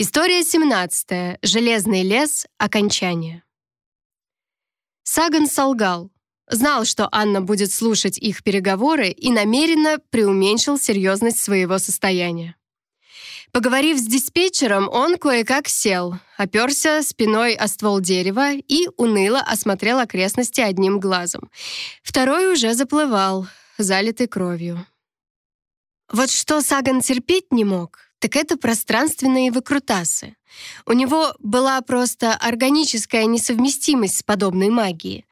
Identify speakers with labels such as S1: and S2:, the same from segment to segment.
S1: История 17. Железный лес. Окончание. Саган солгал. Знал, что Анна будет слушать их переговоры и намеренно преуменьшил серьезность своего состояния. Поговорив с диспетчером, он кое-как сел, оперся спиной о ствол дерева и уныло осмотрел окрестности одним глазом. Второй уже заплывал, залитый кровью. Вот что Саган терпеть не мог, так это пространственные выкрутасы. У него была просто органическая несовместимость с подобной магией.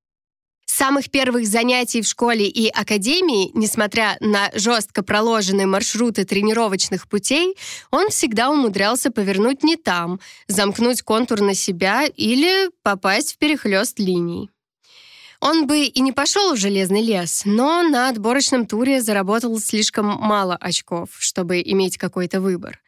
S1: С самых первых занятий в школе и академии, несмотря на жестко проложенные маршруты тренировочных путей, он всегда умудрялся повернуть не там, замкнуть контур на себя или попасть в перехлёст линий. Он бы и не пошел в железный лес, но на отборочном туре заработал слишком мало очков, чтобы иметь какой-то выбор.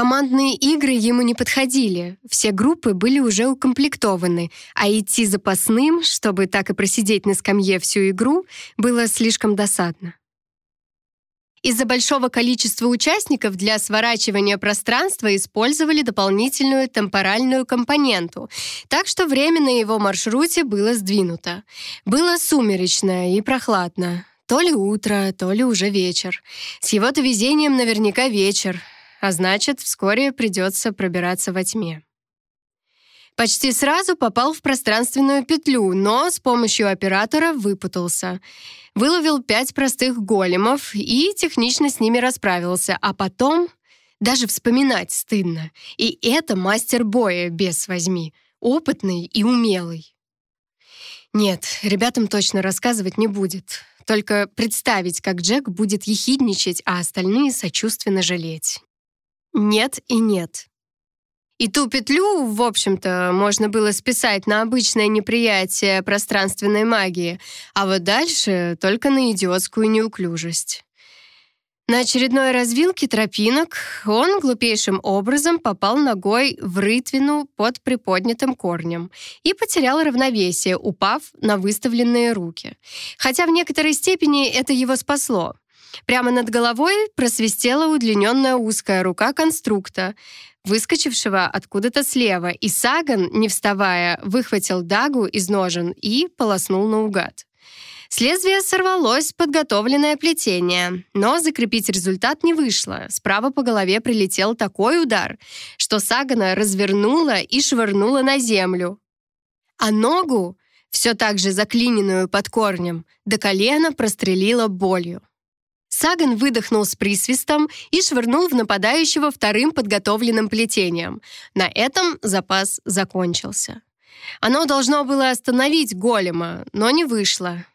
S1: Командные игры ему не подходили, все группы были уже укомплектованы, а идти запасным, чтобы так и просидеть на скамье всю игру, было слишком досадно. Из-за большого количества участников для сворачивания пространства использовали дополнительную темпоральную компоненту, так что время на его маршруте было сдвинуто. Было сумеречно и прохладно. То ли утро, то ли уже вечер. С его-то везением наверняка вечер, а значит, вскоре придется пробираться во тьме. Почти сразу попал в пространственную петлю, но с помощью оператора выпутался. Выловил пять простых големов и технично с ними расправился, а потом даже вспоминать стыдно. И это мастер боя, без возьми, опытный и умелый. Нет, ребятам точно рассказывать не будет. Только представить, как Джек будет ехидничать, а остальные сочувственно жалеть. Нет и нет. И ту петлю, в общем-то, можно было списать на обычное неприятие пространственной магии, а вот дальше только на идиотскую неуклюжесть. На очередной развилке тропинок он глупейшим образом попал ногой в рытвину под приподнятым корнем и потерял равновесие, упав на выставленные руки. Хотя в некоторой степени это его спасло. Прямо над головой просвистела удлиненная узкая рука конструкта, выскочившего откуда-то слева, и Саган, не вставая, выхватил дагу из ножен и полоснул наугад. С лезвия сорвалось подготовленное плетение, но закрепить результат не вышло. Справа по голове прилетел такой удар, что Сагана развернула и швырнула на землю. А ногу, все так же заклиненную под корнем, до колена прострелила болью. Саган выдохнул с присвистом и швырнул в нападающего вторым подготовленным плетением. На этом запас закончился. Оно должно было остановить голема, но не вышло.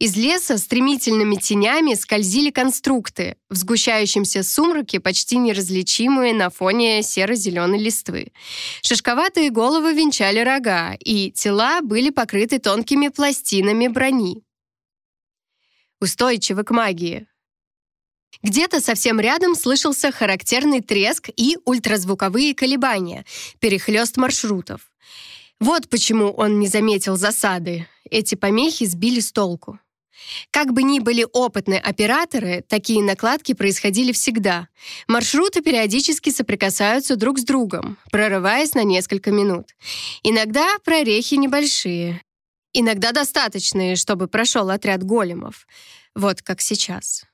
S1: Из леса стремительными тенями скользили конструкты, в сгущающемся сумраке почти неразличимые на фоне серо-зеленой листвы. Шишковатые головы венчали рога, и тела были покрыты тонкими пластинами брони. Устойчивы к магии, где-то совсем рядом слышался характерный треск и ультразвуковые колебания, перехлёст маршрутов. Вот почему он не заметил засады. Эти помехи сбили с толку. Как бы ни были опытные операторы, такие накладки происходили всегда. Маршруты периодически соприкасаются друг с другом, прорываясь на несколько минут. Иногда прорехи небольшие. Иногда достаточные, чтобы прошел отряд големов. Вот как сейчас.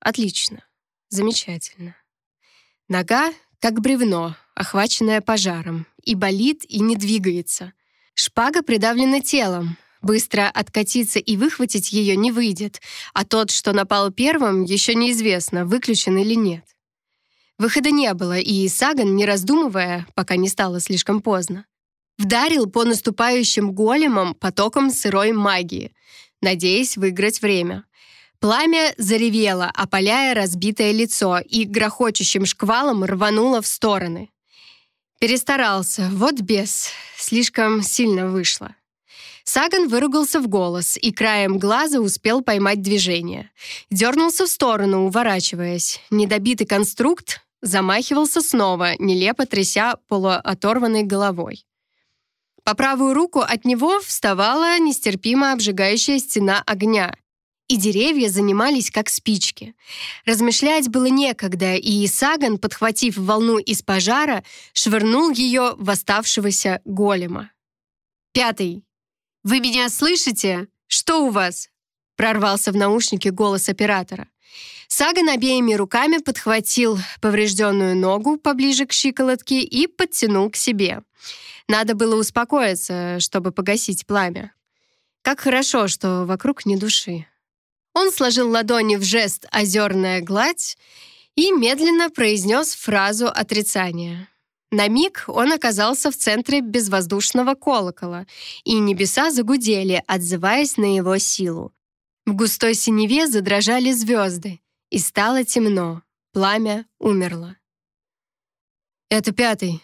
S1: Отлично. Замечательно. Нога как бревно, охваченное пожаром, и болит, и не двигается. Шпага придавлена телом. Быстро откатиться и выхватить ее не выйдет, а тот, что напал первым, еще неизвестно, выключен или нет. Выхода не было, и Саган, не раздумывая, пока не стало слишком поздно, вдарил по наступающим големам потоком сырой магии, надеясь выиграть время. Пламя заревело, опаляя разбитое лицо, и грохочущим шквалом рвануло в стороны. Перестарался, вот бес, слишком сильно вышло. Саган выругался в голос и краем глаза успел поймать движение. Дернулся в сторону, уворачиваясь. Недобитый конструкт замахивался снова, нелепо тряся полуоторванной головой. По правую руку от него вставала нестерпимо обжигающая стена огня. И деревья занимались как спички. Размышлять было некогда, и Саган, подхватив волну из пожара, швырнул ее в оставшегося голема. «Пятый. Вы меня слышите? Что у вас?» прорвался в наушнике голос оператора. Саган обеими руками подхватил поврежденную ногу поближе к щиколотке и подтянул к себе. Надо было успокоиться, чтобы погасить пламя. Как хорошо, что вокруг ни души. Он сложил ладони в жест «озерная гладь» и медленно произнес фразу отрицания. На миг он оказался в центре безвоздушного колокола, и небеса загудели, отзываясь на его силу. В густой синеве задрожали звезды, и стало темно, пламя умерло. «Это пятый.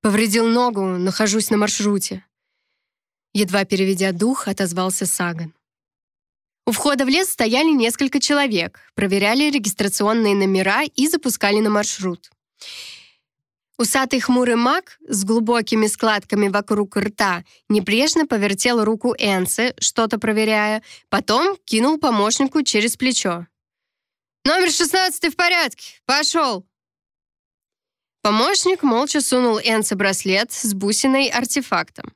S1: Повредил ногу, нахожусь на маршруте». Едва переведя дух, отозвался Саган. У входа в лес стояли несколько человек, проверяли регистрационные номера и запускали на маршрут. Усатый хмурый маг с глубокими складками вокруг рта небрежно повертел руку Энсы, что-то проверяя, потом кинул помощнику через плечо. «Номер 16 в порядке! Пошел!» Помощник молча сунул Энсе браслет с бусиной артефактом.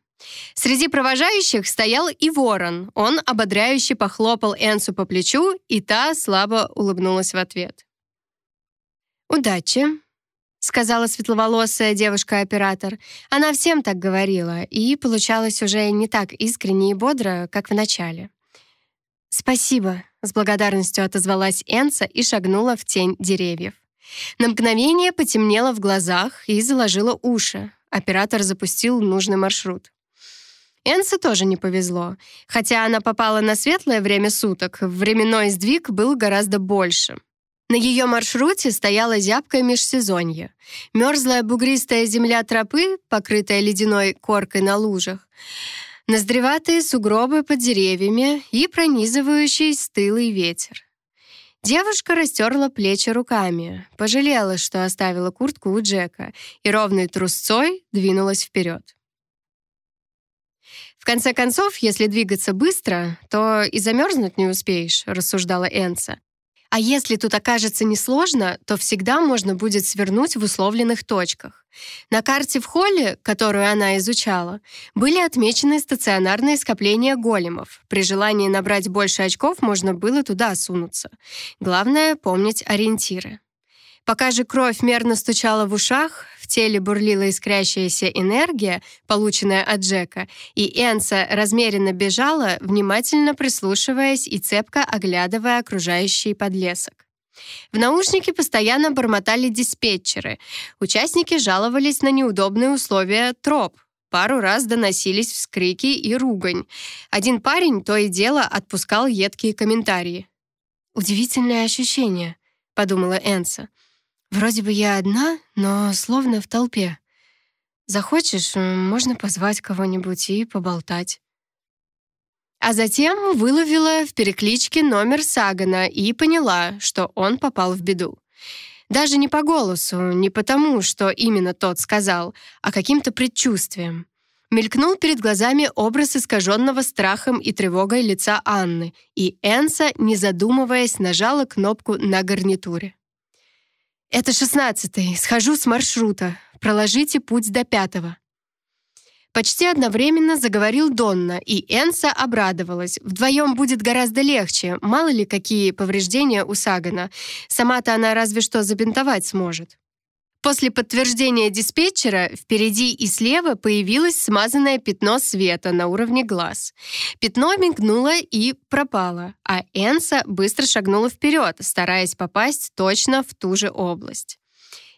S1: Среди провожающих стоял и ворон. Он ободряюще похлопал Энсу по плечу, и та слабо улыбнулась в ответ. «Удачи», — сказала светловолосая девушка-оператор. Она всем так говорила, и получалось уже не так искренне и бодро, как в начале. «Спасибо», — с благодарностью отозвалась Энса и шагнула в тень деревьев. На мгновение потемнело в глазах и заложило уши. Оператор запустил нужный маршрут. Энсе тоже не повезло. Хотя она попала на светлое время суток, временной сдвиг был гораздо больше. На ее маршруте стояла зябкое межсезонье. Мерзлая бугристая земля тропы, покрытая ледяной коркой на лужах, ноздреватые сугробы под деревьями и пронизывающий стылый ветер. Девушка растерла плечи руками, пожалела, что оставила куртку у Джека, и ровной трусцой двинулась вперед. В конце концов, если двигаться быстро, то и замерзнуть не успеешь, рассуждала Энса. А если тут окажется несложно, то всегда можно будет свернуть в условленных точках. На карте в холле, которую она изучала, были отмечены стационарные скопления големов. При желании набрать больше очков можно было туда сунуться. Главное — помнить ориентиры. Пока же кровь мерно стучала в ушах, в теле бурлила искрящаяся энергия, полученная от Джека, и Энса размеренно бежала, внимательно прислушиваясь и цепко оглядывая окружающий подлесок. В наушнике постоянно бормотали диспетчеры. Участники жаловались на неудобные условия троп. Пару раз доносились вскрики и ругань. Один парень то и дело отпускал едкие комментарии. «Удивительное ощущение», — подумала Энса. Вроде бы я одна, но словно в толпе. Захочешь, можно позвать кого-нибудь и поболтать. А затем выловила в перекличке номер Сагана и поняла, что он попал в беду. Даже не по голосу, не потому, что именно тот сказал, а каким-то предчувствием. Мелькнул перед глазами образ искаженного страхом и тревогой лица Анны, и Энса, не задумываясь, нажала кнопку на гарнитуре. «Это шестнадцатый. Схожу с маршрута. Проложите путь до пятого». Почти одновременно заговорил Донна, и Энса обрадовалась. Вдвоем будет гораздо легче. Мало ли, какие повреждения у Сагана. Сама-то она разве что забинтовать сможет. После подтверждения диспетчера впереди и слева появилось смазанное пятно света на уровне глаз. Пятно мигнуло и пропало, а Энса быстро шагнула вперед, стараясь попасть точно в ту же область.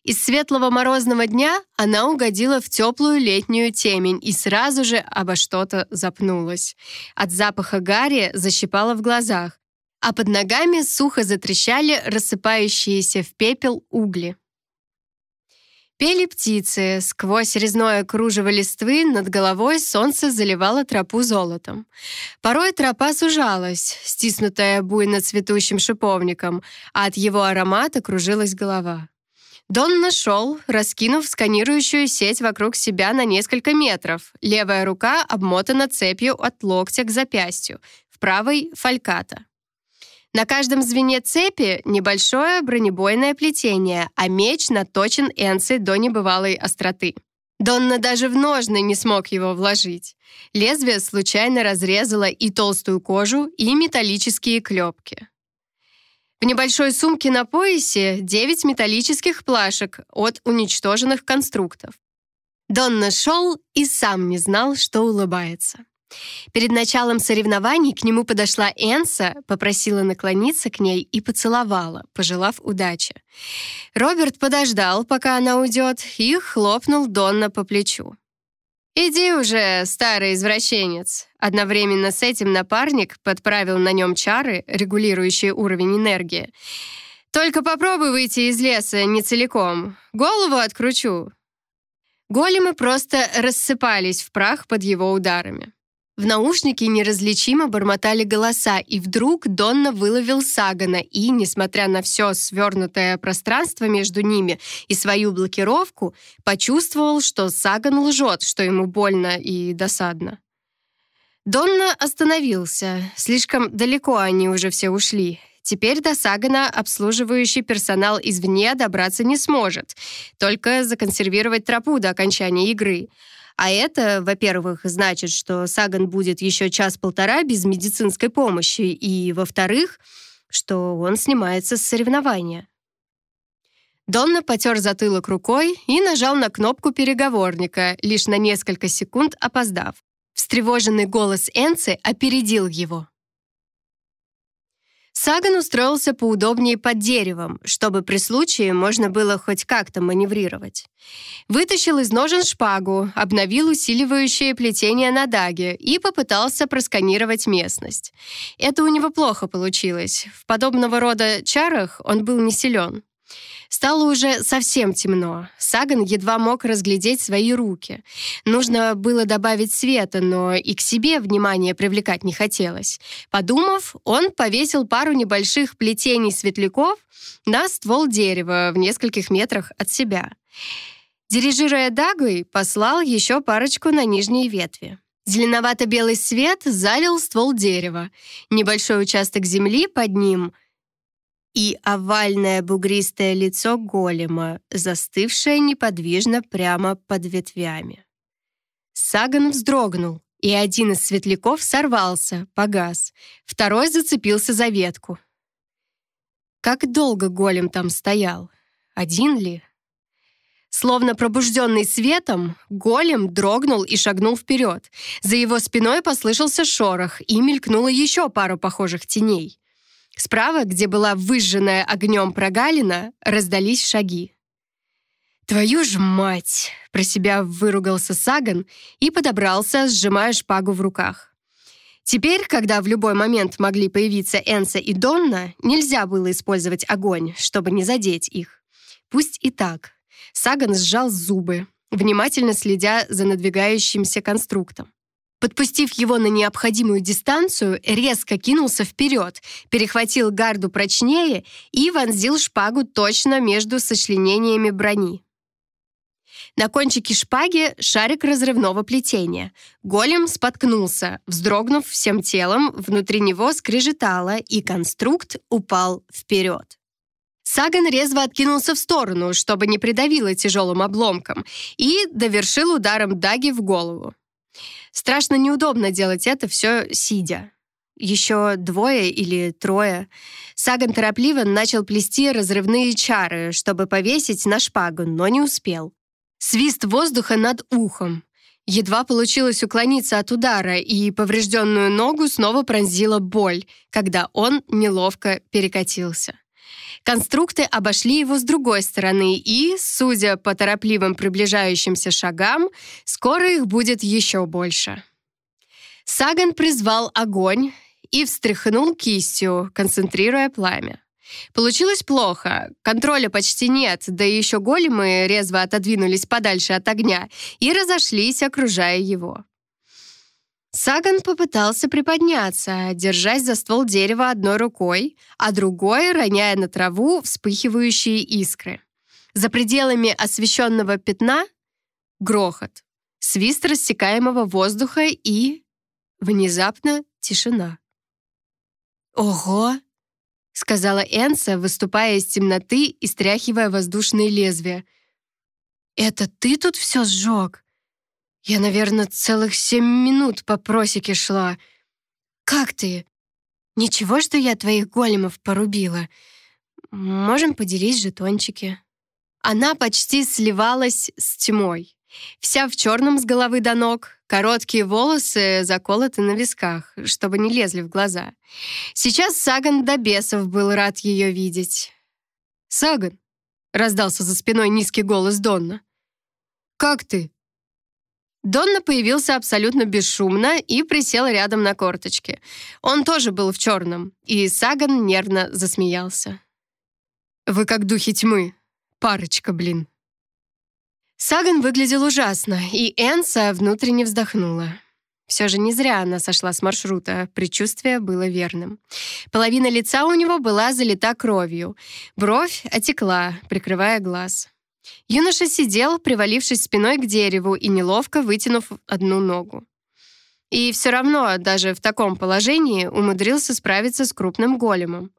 S1: Из светлого морозного дня она угодила в теплую летнюю темень и сразу же обо что-то запнулась. От запаха гари защипала в глазах, а под ногами сухо затрещали рассыпающиеся в пепел угли. Пели птицы, сквозь резное кружево листвы над головой солнце заливало тропу золотом. Порой тропа сужалась, стиснутая буйно цветущим шиповником, а от его аромата кружилась голова. Дон нашел, раскинув сканирующую сеть вокруг себя на несколько метров. Левая рука обмотана цепью от локтя к запястью, в правой — фальката. На каждом звене цепи небольшое бронебойное плетение, а меч наточен Энцей до небывалой остроты. Донна даже в ножны не смог его вложить. Лезвие случайно разрезало и толстую кожу, и металлические клепки. В небольшой сумке на поясе 9 металлических плашек от уничтоженных конструктов. Донна шел и сам не знал, что улыбается. Перед началом соревнований к нему подошла Энса, попросила наклониться к ней и поцеловала, пожелав удачи. Роберт подождал, пока она уйдет, и хлопнул Донна по плечу. «Иди уже, старый извращенец!» Одновременно с этим напарник подправил на нем чары, регулирующие уровень энергии. «Только попробуй выйти из леса не целиком. Голову откручу». Големы просто рассыпались в прах под его ударами. В наушнике неразличимо бормотали голоса, и вдруг Донна выловил Сагана и, несмотря на все свернутое пространство между ними и свою блокировку, почувствовал, что Саган лжет, что ему больно и досадно. Донна остановился. Слишком далеко они уже все ушли. Теперь до Сагана обслуживающий персонал извне добраться не сможет, только законсервировать тропу до окончания игры — а это, во-первых, значит, что Саган будет еще час-полтора без медицинской помощи, и, во-вторых, что он снимается с соревнования. Донна потер затылок рукой и нажал на кнопку переговорника, лишь на несколько секунд опоздав. Встревоженный голос Энцы опередил его. Саган устроился поудобнее под деревом, чтобы при случае можно было хоть как-то маневрировать. Вытащил из ножен шпагу, обновил усиливающее плетение на даге и попытался просканировать местность. Это у него плохо получилось. В подобного рода чарах он был не силен. Стало уже совсем темно. Саган едва мог разглядеть свои руки. Нужно было добавить света, но и к себе внимание привлекать не хотелось. Подумав, он повесил пару небольших плетений светляков на ствол дерева в нескольких метрах от себя. Дирижируя дагой, послал еще парочку на нижние ветви. Зеленовато-белый свет залил ствол дерева. Небольшой участок земли под ним и овальное бугристое лицо голема, застывшее неподвижно прямо под ветвями. Саган вздрогнул, и один из светляков сорвался, погас. Второй зацепился за ветку. Как долго голем там стоял? Один ли? Словно пробужденный светом, голем дрогнул и шагнул вперед. За его спиной послышался шорох, и мелькнула еще пару похожих теней. Справа, где была выжженная огнем прогалина, раздались шаги. «Твою ж мать!» — про себя выругался Саган и подобрался, сжимая шпагу в руках. Теперь, когда в любой момент могли появиться Энса и Донна, нельзя было использовать огонь, чтобы не задеть их. Пусть и так. Саган сжал зубы, внимательно следя за надвигающимся конструктом. Подпустив его на необходимую дистанцию, резко кинулся вперед, перехватил гарду прочнее и вонзил шпагу точно между сочленениями брони. На кончике шпаги шарик разрывного плетения. Голем споткнулся, вздрогнув всем телом, внутри него скрежетало, и конструкт упал вперед. Саган резво откинулся в сторону, чтобы не придавило тяжелым обломком, и довершил ударом даги в голову. Страшно неудобно делать это все сидя. Еще двое или трое. Саган торопливо начал плести разрывные чары, чтобы повесить на шпагу, но не успел. Свист воздуха над ухом. Едва получилось уклониться от удара, и поврежденную ногу снова пронзила боль, когда он неловко перекатился. Конструкты обошли его с другой стороны, и, судя по торопливым приближающимся шагам, скоро их будет еще больше. Саган призвал огонь и встряхнул кистью, концентрируя пламя. Получилось плохо, контроля почти нет, да и еще големы резво отодвинулись подальше от огня и разошлись, окружая его. Саган попытался приподняться, держась за ствол дерева одной рукой, а другой роняя на траву вспыхивающие искры. За пределами освещенного пятна — грохот, свист рассекаемого воздуха и... Внезапно тишина. «Ого!» — сказала Энса, выступая из темноты и стряхивая воздушные лезвия. «Это ты тут все сжег? Я, наверное, целых семь минут по просеке шла. Как ты? Ничего, что я твоих големов порубила. Можем поделить жетончики». Она почти сливалась с тьмой. Вся в черном с головы до ног, короткие волосы заколоты на висках, чтобы не лезли в глаза. Сейчас Саган до бесов был рад ее видеть. «Саган!» — раздался за спиной низкий голос Донна. «Как ты?» Донна появился абсолютно бесшумно и присел рядом на корточке. Он тоже был в черном, и Саган нервно засмеялся. «Вы как духи тьмы. Парочка, блин». Саган выглядел ужасно, и Энса внутренне вздохнула. Все же не зря она сошла с маршрута, предчувствие было верным. Половина лица у него была залита кровью, бровь отекла, прикрывая глаз. Юноша сидел, привалившись спиной к дереву и неловко вытянув одну ногу. И все равно, даже в таком положении, умудрился справиться с крупным големом.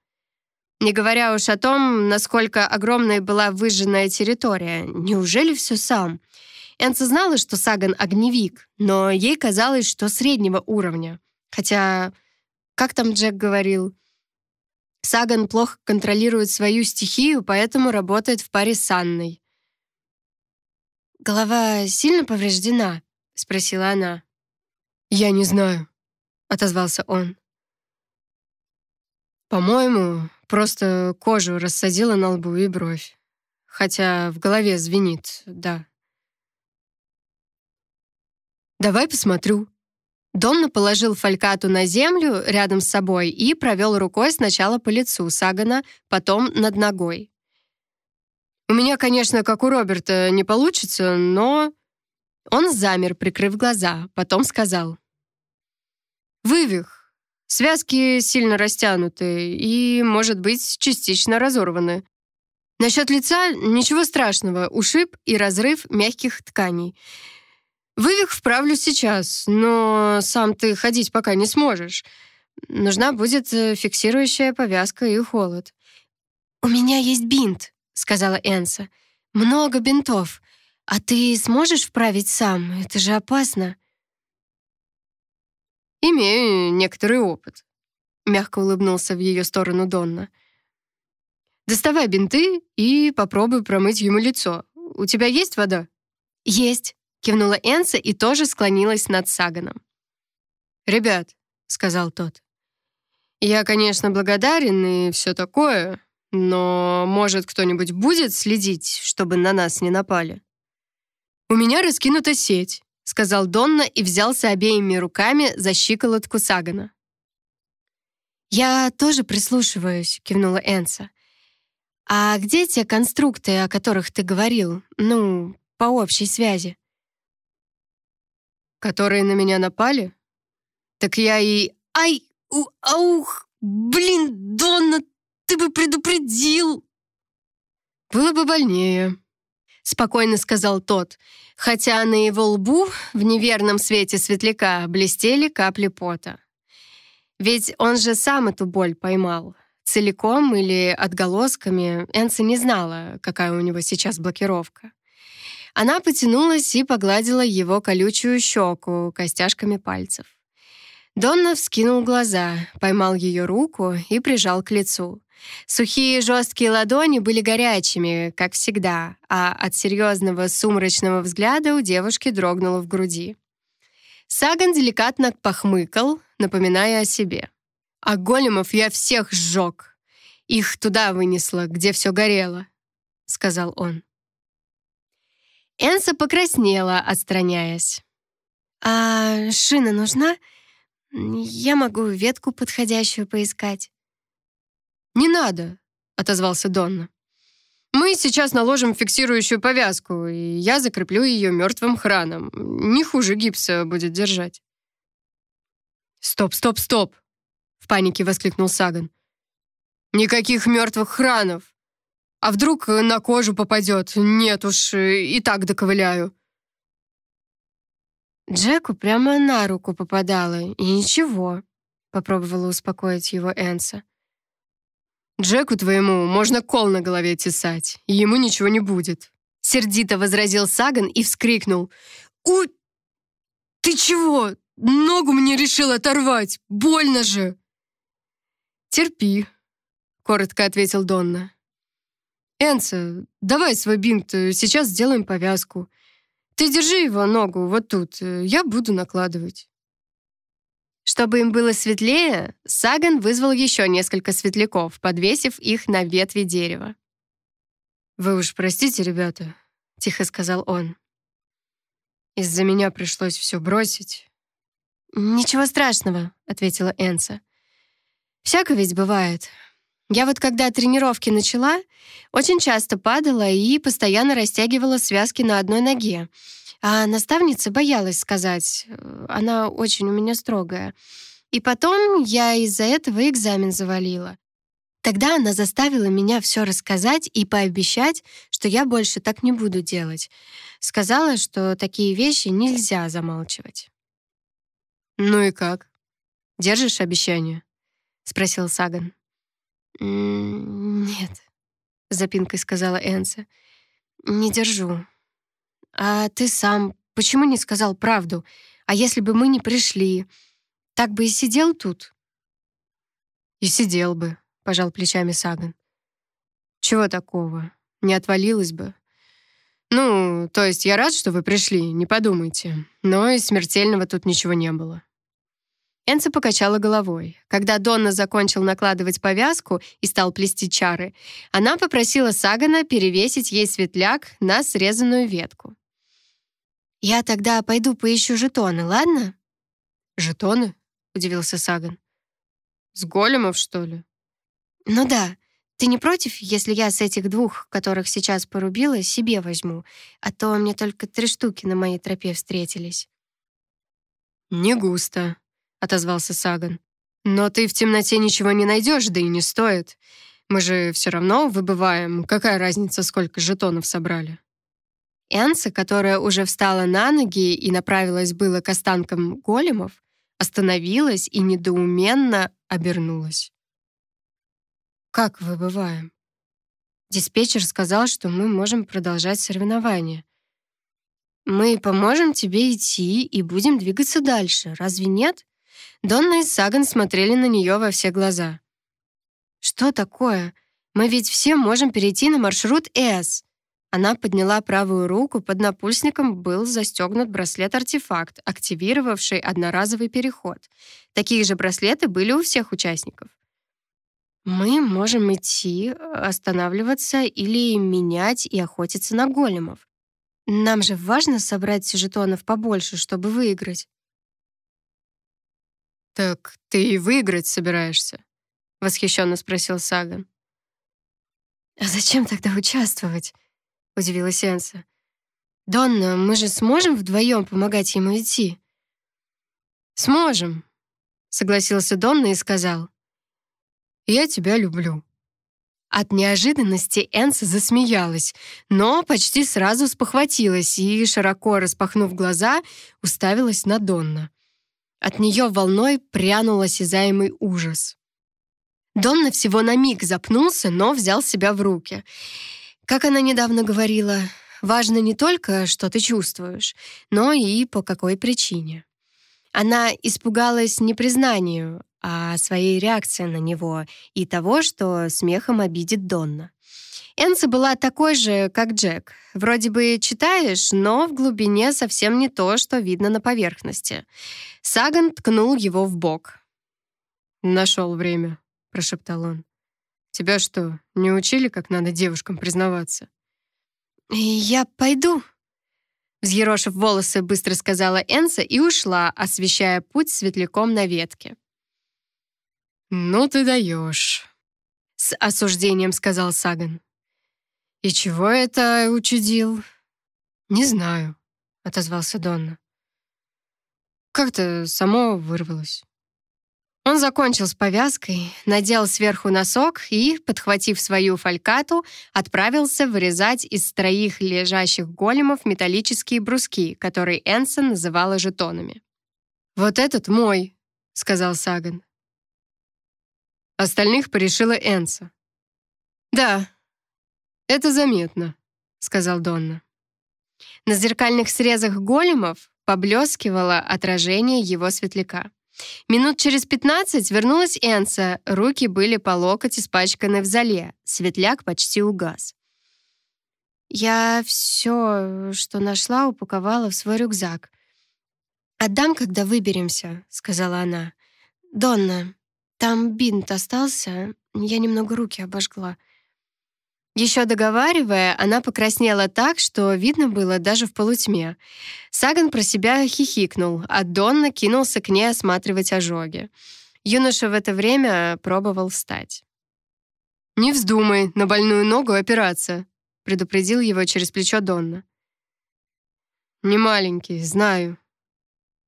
S1: Не говоря уж о том, насколько огромной была выжженная территория. Неужели все сам? Энца знала, что Саган — огневик, но ей казалось, что среднего уровня. Хотя, как там Джек говорил, Саган плохо контролирует свою стихию, поэтому работает в паре с Анной. «Голова сильно повреждена?» — спросила она. «Я не знаю», — отозвался он. «По-моему, Просто кожу рассадила на лбу и бровь. Хотя в голове звенит, да. «Давай посмотрю». Донна положил фалькату на землю рядом с собой и провел рукой сначала по лицу Сагана, потом над ногой. «У меня, конечно, как у Роберта, не получится, но...» Он замер, прикрыв глаза, потом сказал. «Вывих. Связки сильно растянуты и, может быть, частично разорваны. Насчет лица ничего страшного, ушиб и разрыв мягких тканей. Вывих вправлю сейчас, но сам ты ходить пока не сможешь. Нужна будет э, фиксирующая повязка и холод. «У меня есть бинт», — сказала Энса. «Много бинтов. А ты сможешь вправить сам? Это же опасно».
S2: «Имею некоторый опыт», — мягко улыбнулся в ее сторону Донна. «Доставай бинты и попробуй промыть ему лицо. У тебя есть вода?»
S1: «Есть», — кивнула Энса и тоже склонилась над Саганом.
S2: «Ребят», — сказал тот, — «я, конечно, благодарен и все такое, но, может, кто-нибудь будет следить, чтобы на нас не напали?» «У меня раскинута сеть. — сказал Донна и взялся обеими руками за щиколотку Сагана.
S1: «Я тоже прислушиваюсь», — кивнула Энса. «А где те конструкты, о которых ты говорил? Ну, по общей связи?»
S2: «Которые на меня напали? Так я и... Ай! У, аух! Блин, Донна, ты бы предупредил!» «Было бы больнее», — спокойно сказал тот, хотя на его лбу в неверном свете светляка блестели капли пота. Ведь он же сам эту боль поймал. Целиком или отголосками Энса не знала, какая у него сейчас блокировка. Она потянулась и погладила его колючую щеку костяшками пальцев. Донна вскинул глаза, поймал ее руку и прижал к лицу. Сухие жесткие ладони были горячими, как всегда, а от серьезного сумрачного взгляда у девушки дрогнуло в груди. Саган деликатно похмыкал, напоминая о себе. «А големов я всех сжег. Их туда вынесло, где все горело», — сказал он. Энса покраснела, отстраняясь. «А шина нужна? Я могу ветку подходящую поискать». «Не надо», — отозвался Донна. «Мы сейчас наложим фиксирующую повязку, и я закреплю ее мертвым храном. Не хуже гипса будет держать». «Стоп, стоп, стоп!» — в панике воскликнул Саган. «Никаких мертвых хранов! А вдруг на кожу попадет? Нет уж, и так доковыляю».
S1: Джеку прямо на руку попадало, и ничего, — попробовала успокоить его Энса.
S2: Джеку твоему можно кол на голове тесать, и ему ничего не будет.
S1: Сердито возразил Саган и вскрикнул.
S2: «У, ты чего? Ногу мне решил оторвать! Больно же!» «Терпи», — коротко ответил Донна. «Энса, давай свой бинт, сейчас сделаем повязку. Ты держи его ногу вот тут, я буду накладывать».
S1: Чтобы им было светлее, Саган вызвал еще несколько светляков, подвесив их на ветви дерева.
S2: «Вы уж простите, ребята», — тихо сказал он. «Из-за меня пришлось все бросить».
S1: «Ничего страшного», — ответила Энса. «Всяко ведь бывает. Я вот когда тренировки начала, очень часто падала и постоянно растягивала связки на одной ноге. А наставница боялась сказать. Она очень у меня строгая. И потом я из-за этого экзамен завалила. Тогда она заставила меня все рассказать и пообещать, что я больше так не буду делать. Сказала, что такие вещи нельзя замалчивать.
S2: «Ну и как? Держишь обещание?» — спросил Саган.
S1: «Нет», — запинкой сказала Энса. «Не держу. А ты сам почему не сказал правду? А если бы мы не пришли, так бы и сидел тут?»
S2: «И сидел бы», — пожал плечами Саган. «Чего такого? Не отвалилось бы?» «Ну, то есть я рад, что вы пришли, не подумайте. Но и смертельного тут ничего не было».
S1: Энца покачала головой. Когда Донна закончил накладывать повязку и стал плести чары, она попросила Сагана перевесить ей светляк на срезанную ветку. «Я тогда пойду поищу жетоны, ладно?»
S2: «Жетоны?» — удивился Саган. «С големов, что ли?»
S1: «Ну да. Ты не против, если я с этих двух, которых сейчас порубила, себе возьму? А то мне только три штуки на моей тропе встретились».
S2: «Не густо», отозвался Саган. «Но ты в темноте ничего не найдешь, да и не стоит. Мы же все равно выбываем. Какая разница, сколько жетонов собрали?»
S1: Энса, которая уже встала на ноги и направилась было к останкам големов, остановилась и недоуменно обернулась.
S2: «Как выбываем?» Диспетчер сказал, что мы можем продолжать соревнования.
S1: «Мы поможем тебе идти и будем двигаться дальше, разве нет?» Донна и Саган смотрели на нее во все глаза. «Что такое? Мы ведь все можем перейти на маршрут С». Она подняла правую руку, под напульсником был застегнут браслет-артефакт, активировавший одноразовый переход. Такие же браслеты были у всех участников. «Мы можем идти, останавливаться или менять и охотиться на големов. Нам же важно собрать жетонов побольше, чтобы выиграть».
S2: «Так ты и выиграть собираешься?» — восхищенно спросил Саган.
S1: «А зачем тогда участвовать?» — удивилась Энса. «Донна, мы же сможем вдвоем помогать ему идти?»
S2: «Сможем», — согласился Донна и сказал. «Я тебя люблю».
S1: От неожиданности Энса засмеялась, но почти сразу спохватилась и, широко распахнув глаза, уставилась на Донна. От нее волной прянул осязаемый ужас. Донна всего на миг запнулся, но взял себя в руки. Как она недавно говорила, важно не только, что ты чувствуешь, но и по какой причине. Она испугалась не признанию, а своей реакции на него и того, что смехом обидит Донна. Энса была такой же, как Джек. Вроде бы читаешь, но в глубине совсем не то, что видно на поверхности. Саган ткнул его в бок.
S2: «Нашел время», — прошептал он. «Тебя что, не учили, как надо девушкам признаваться?»
S1: «Я пойду», — взъерошив волосы, быстро сказала Энса и ушла, освещая путь светляком на ветке.
S2: «Ну ты даешь», — с осуждением сказал Саган. «И чего это учудил?» «Не знаю», — отозвался Донна. Как-то само вырвалось.
S1: Он закончил с повязкой, надел сверху носок и, подхватив свою фалькату, отправился вырезать из троих лежащих големов металлические бруски, которые Энсон называла жетонами.
S2: «Вот этот мой», — сказал Саган. Остальных порешила Энса. «Да, это заметно», — сказал Донна.
S1: На зеркальных срезах големов поблескивало отражение его светляка. Минут через пятнадцать вернулась Энса, руки были по локоть испачканы в зале, светляк почти угас. «Я все, что нашла, упаковала в свой рюкзак. Отдам, когда выберемся», — сказала она. «Донна, там бинт остался, я немного руки обожгла». Еще договаривая, она покраснела так, что видно было даже в полутьме. Саган про себя хихикнул, а Донна кинулся к ней осматривать ожоги. Юноша в это время пробовал встать.
S2: «Не вздумай на больную ногу опираться», — предупредил его через плечо Донна. «Не маленький, знаю».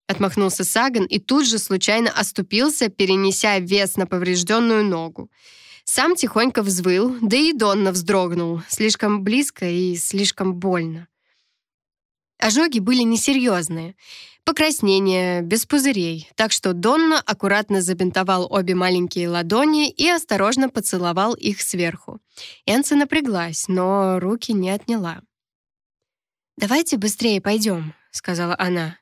S2: Отмахнулся Саган и тут же случайно оступился, перенеся вес на поврежденную ногу. Сам тихонько взвыл, да и Донна вздрогнул. Слишком близко и слишком больно. Ожоги были несерьезные. Покраснение, без пузырей. Так что Донна аккуратно забинтовал обе маленькие ладони и осторожно поцеловал их сверху. Энса напряглась, но руки не отняла. «Давайте быстрее пойдем», — сказала она.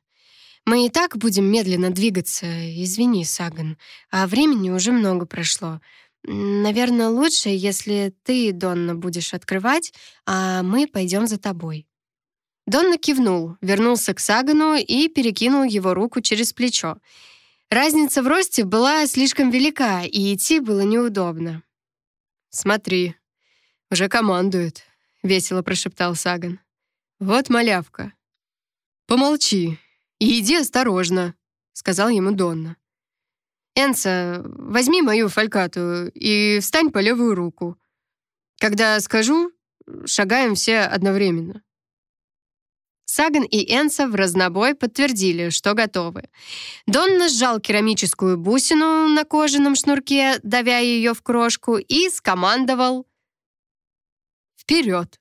S2: «Мы и так будем медленно двигаться. Извини, Саган, а времени уже много прошло. Наверное, лучше, если ты, Донна, будешь открывать, а мы пойдем за тобой». Донна кивнул, вернулся к Сагану и перекинул его руку через плечо. Разница в росте была слишком велика, и идти было неудобно. «Смотри, уже командует», — весело прошептал Саган. «Вот малявка». «Помолчи и иди осторожно», — сказал ему Донна.
S1: «Энса, возьми мою фалькату и встань по левую руку. Когда скажу, шагаем все одновременно». Саган и Энса в разнобой подтвердили, что готовы. Донна сжал керамическую бусину на кожаном шнурке, давя ее в крошку, и скомандовал «Вперед!».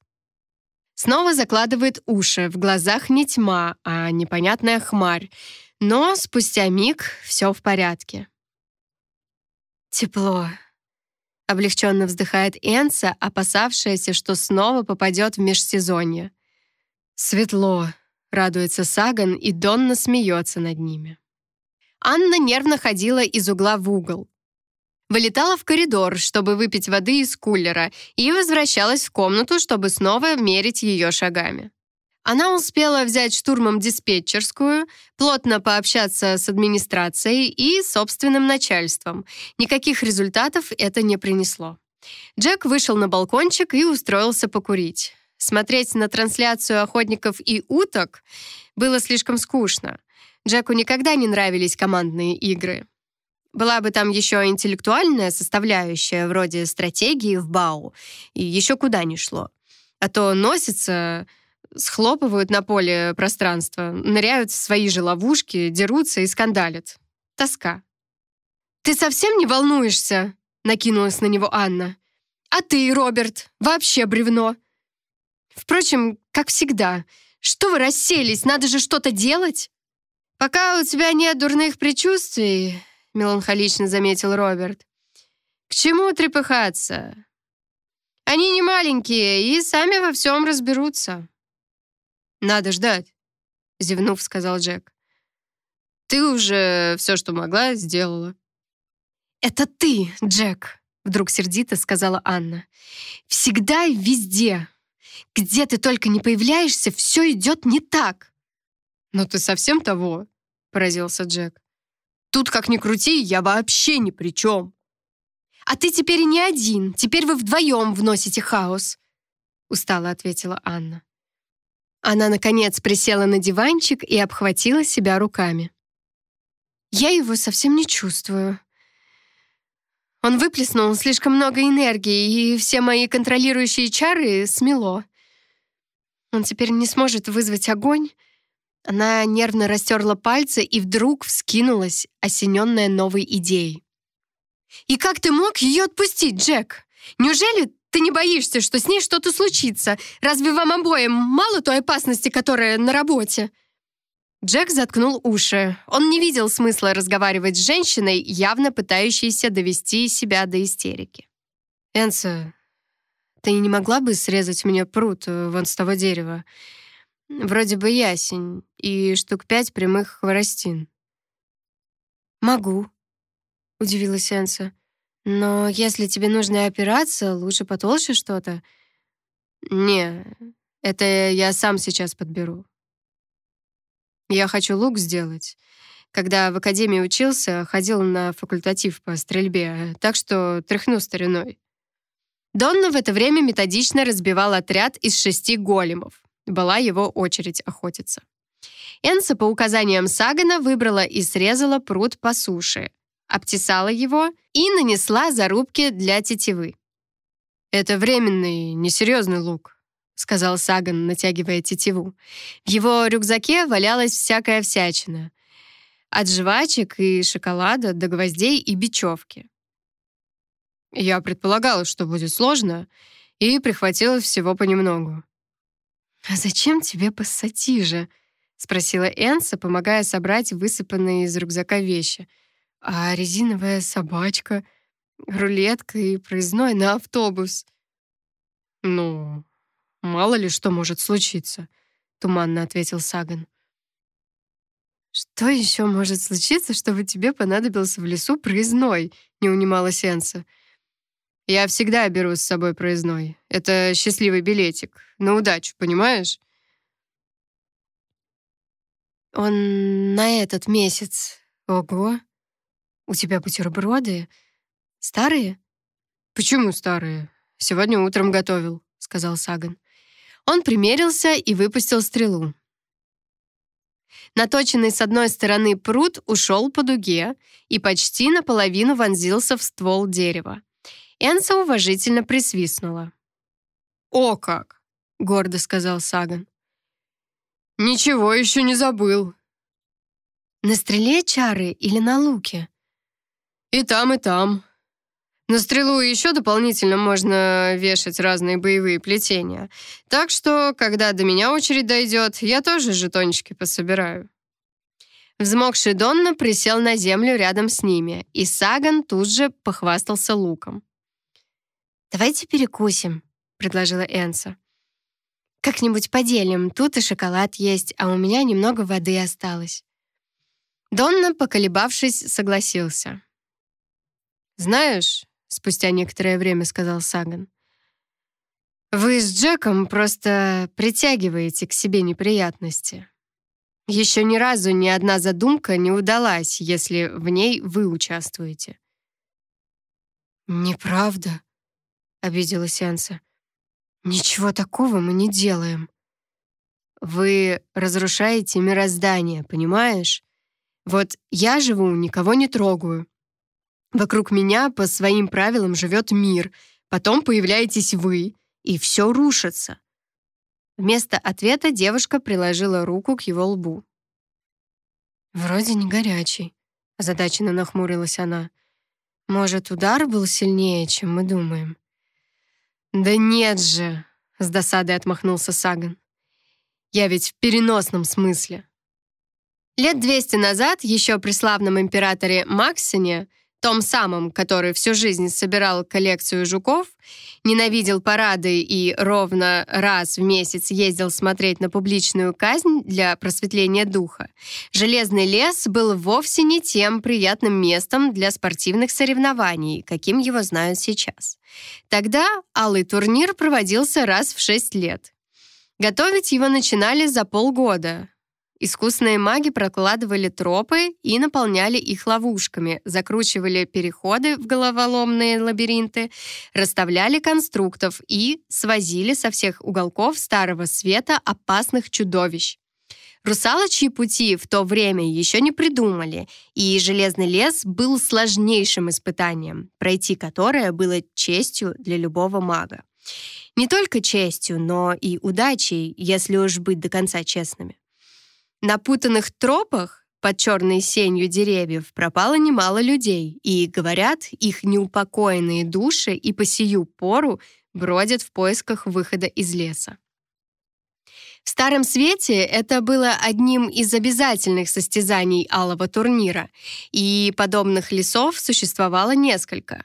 S1: Снова закладывает уши, в глазах не тьма, а непонятная хмарь. Но спустя миг все в порядке. Тепло. Облегченно вздыхает Энса, опасавшаяся, что снова попадет в межсезонье. Светло, радуется Саган, и Донна смеется над ними. Анна нервно ходила из угла в угол. Вылетала в коридор, чтобы выпить воды из кулера, и возвращалась в комнату, чтобы снова мерить ее шагами. Она успела взять штурмом диспетчерскую, плотно пообщаться с администрацией и собственным начальством. Никаких результатов это не принесло. Джек вышел на балкончик и устроился покурить. Смотреть на трансляцию охотников и уток было слишком скучно. Джеку никогда не нравились командные игры. Была бы там еще интеллектуальная составляющая, вроде стратегии в БАУ, и еще куда ни шло. А то носится схлопывают на поле пространство, ныряют в свои же ловушки, дерутся и скандалят. Тоска. «Ты совсем не волнуешься?» — накинулась на него Анна. «А ты, Роберт, вообще бревно!» «Впрочем, как всегда, что вы расселись, надо же что-то делать!» «Пока у тебя нет дурных предчувствий», — меланхолично заметил Роберт. «К чему трепыхаться? Они не маленькие и сами во всем разберутся».
S2: «Надо ждать», — зевнув, сказал Джек. «Ты уже все, что могла, сделала».
S1: «Это ты, Джек», — вдруг сердито сказала Анна. «Всегда и везде. Где ты только не появляешься, все идет не так».
S2: «Но ты совсем того?» — поразился Джек. «Тут, как ни крути, я вообще ни при чем».
S1: «А ты теперь не один, теперь вы вдвоем вносите хаос», — устало ответила Анна. Она, наконец, присела на диванчик и обхватила себя руками. «Я его совсем не чувствую. Он выплеснул слишком много энергии, и все мои контролирующие чары смело. Он теперь не сможет вызвать огонь». Она нервно растерла пальцы и вдруг вскинулась, осененная новой идеей. «И как ты мог ее отпустить, Джек? Неужели ты не боишься, что с ней что-то случится? Разве вам обоим мало той опасности, которая на работе?» Джек заткнул уши. Он не видел смысла разговаривать с женщиной, явно пытающейся довести себя до истерики.
S2: «Энса,
S1: Ты не могла бы срезать мне пруд э, вон с того дерева? Вроде бы ясень и штук пять прямых хворостин.
S2: «Могу», — удивилась Энса. «Но если тебе нужна операция, лучше потолще что-то».
S1: «Не, это я сам сейчас подберу. Я хочу лук сделать. Когда в академии учился, ходил на факультатив по стрельбе, так что тряхну стариной». Донна в это время методично разбивал отряд из шести големов. Была его очередь охотиться. Энса по указаниям Сагана выбрала и срезала пруд по суше, обтесала его и нанесла зарубки для тетивы. «Это временный, несерьезный лук», — сказал Саган, натягивая тетиву. В его рюкзаке валялась всякая всячина. От жвачек и шоколада до гвоздей и бечевки. Я предполагала, что будет сложно, и прихватила всего понемногу.
S2: «А зачем тебе пассатижи?» — спросила Энса, помогая собрать высыпанные из рюкзака вещи. «А резиновая собачка, рулетка и проездной на автобус?»
S1: «Ну, мало ли что может случиться», — туманно ответил Саган.
S2: «Что еще может случиться, чтобы тебе понадобился в лесу проездной?» — не унималась Энса.
S1: Я всегда беру с собой проездной. Это счастливый билетик. На удачу, понимаешь?
S2: Он на этот месяц. Ого. У тебя бутерброды? Старые?
S1: Почему старые? Сегодня утром готовил, сказал Саган. Он примерился и выпустил стрелу. Наточенный с одной стороны пруд ушел по дуге и почти наполовину вонзился в ствол дерева. Энса уважительно присвистнула. «О как!» — гордо сказал Саган. «Ничего еще не забыл».
S2: «На стреле чары или на луке?»
S1: «И там, и там. На стрелу еще дополнительно можно вешать разные боевые плетения. Так что, когда до меня очередь дойдет, я тоже жетончики пособираю». Взмокший Донна присел на землю рядом с ними, и Саган тут же похвастался луком.
S2: «Давайте перекусим», — предложила Энса. «Как-нибудь поделим. Тут и шоколад есть, а у меня немного воды осталось».
S1: Донна, поколебавшись, согласился. «Знаешь», — спустя некоторое время сказал Саган, «вы с Джеком просто притягиваете к себе неприятности. Еще ни разу ни одна задумка не удалась, если в ней вы участвуете».
S2: «Неправда», обиделась Анса. «Ничего такого мы не делаем».
S1: «Вы разрушаете мироздание, понимаешь? Вот я живу, никого не трогаю. Вокруг меня по своим правилам живет мир, потом появляетесь вы, и все рушится». Вместо ответа девушка приложила руку к его лбу.
S2: «Вроде не горячий», — озадаченно нахмурилась она. «Может, удар был сильнее, чем мы думаем?»
S1: «Да нет же!» — с досадой отмахнулся Саган. «Я ведь в переносном смысле». Лет двести назад, еще при славном императоре Максине, том самом, который всю жизнь собирал коллекцию жуков, ненавидел парады и ровно раз в месяц ездил смотреть на публичную казнь для просветления духа, Железный лес был вовсе не тем приятным местом для спортивных соревнований, каким его знают сейчас. Тогда алый турнир проводился раз в шесть лет. Готовить его начинали за полгода, Искусные маги прокладывали тропы и наполняли их ловушками, закручивали переходы в головоломные лабиринты, расставляли конструктов и свозили со всех уголков Старого Света опасных чудовищ. Русалочьи пути в то время еще не придумали, и Железный лес был сложнейшим испытанием, пройти которое было честью для любого мага. Не только честью, но и удачей, если уж быть до конца честными. На путанных тропах под черной сенью деревьев пропало немало людей, и, говорят, их неупокоенные души и по сию пору бродят в поисках выхода из леса. В Старом Свете это было одним из обязательных состязаний алого турнира, и подобных лесов существовало несколько.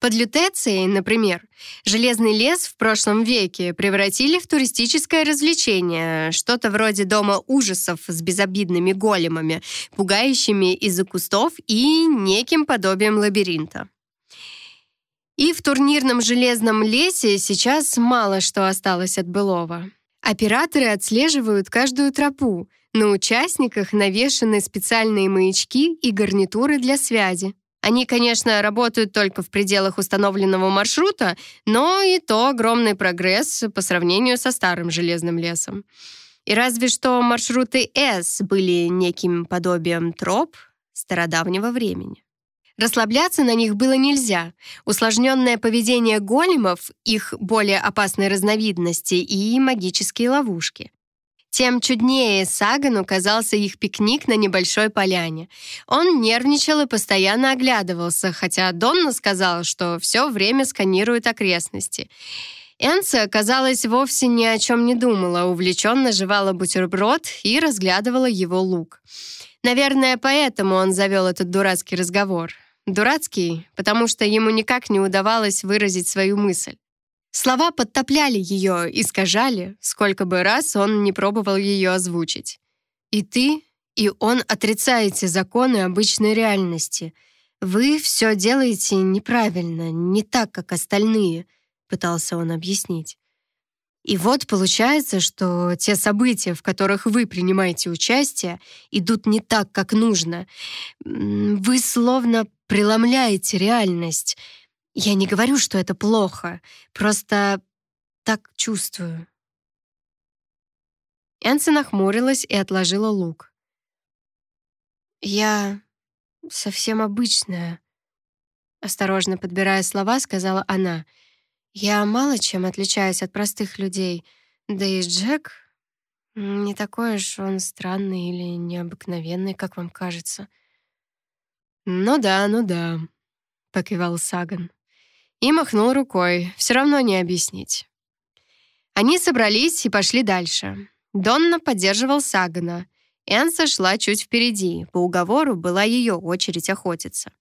S1: Под Лютецией, например, железный лес в прошлом веке превратили в туристическое развлечение, что-то вроде дома ужасов с безобидными големами, пугающими из-за кустов и неким подобием лабиринта. И в турнирном железном лесе сейчас мало что осталось от былого. Операторы отслеживают каждую тропу. На участниках навешаны специальные маячки и гарнитуры для связи. Они, конечно, работают только в пределах установленного маршрута, но и то огромный прогресс по сравнению со старым железным лесом. И разве что маршруты С были неким подобием троп стародавнего времени. Расслабляться на них было нельзя. Усложненное поведение големов, их более опасные разновидности и магические ловушки. Тем чуднее Сагану казался их пикник на небольшой поляне. Он нервничал и постоянно оглядывался, хотя Донна сказала, что все время сканирует окрестности. Энса, казалось, вовсе ни о чем не думала, увлеченно жевала бутерброд и разглядывала его лук. Наверное, поэтому он завел этот дурацкий разговор. Дурацкий, потому что ему никак не удавалось выразить свою мысль. Слова подтопляли ее, искажали, сколько бы раз он не пробовал ее озвучить. И ты, и он отрицаете законы обычной реальности. Вы все делаете неправильно, не так, как остальные, пытался он объяснить. И вот получается, что те события, в которых вы принимаете участие, идут не так, как нужно. Вы словно преломляете реальность, я не говорю, что это плохо, просто так чувствую. Энси нахмурилась и отложила лук. «Я совсем обычная», — осторожно подбирая слова, сказала она. «Я мало чем отличаюсь от простых людей, да и Джек не такой уж он странный или необыкновенный, как вам кажется». «Ну да, ну да», — покивал Саган и махнул рукой. Все равно не объяснить. Они собрались и пошли дальше. Донна поддерживал Сагана. Энса шла чуть впереди. По уговору была ее очередь охотиться.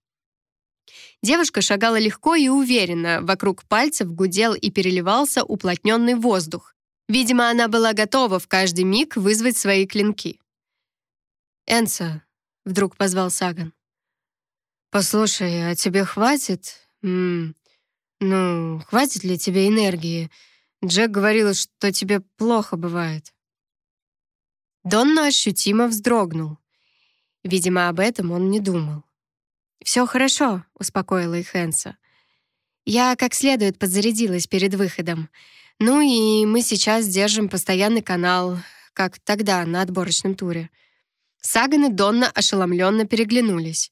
S1: Девушка шагала легко и уверенно. Вокруг пальцев гудел и переливался уплотненный воздух. Видимо, она была готова в каждый миг вызвать свои клинки. «Энса», — вдруг позвал Саган. «Послушай, а тебе хватит? М -м, «Ну, хватит ли тебе энергии? Джек говорил, что тебе плохо бывает». Донна ощутимо вздрогнул. Видимо, об этом он не думал. «Все хорошо», — успокоила их Энса. «Я как следует подзарядилась перед выходом. Ну и мы сейчас держим постоянный канал, как тогда на отборочном туре». Саган и Донна ошеломленно переглянулись.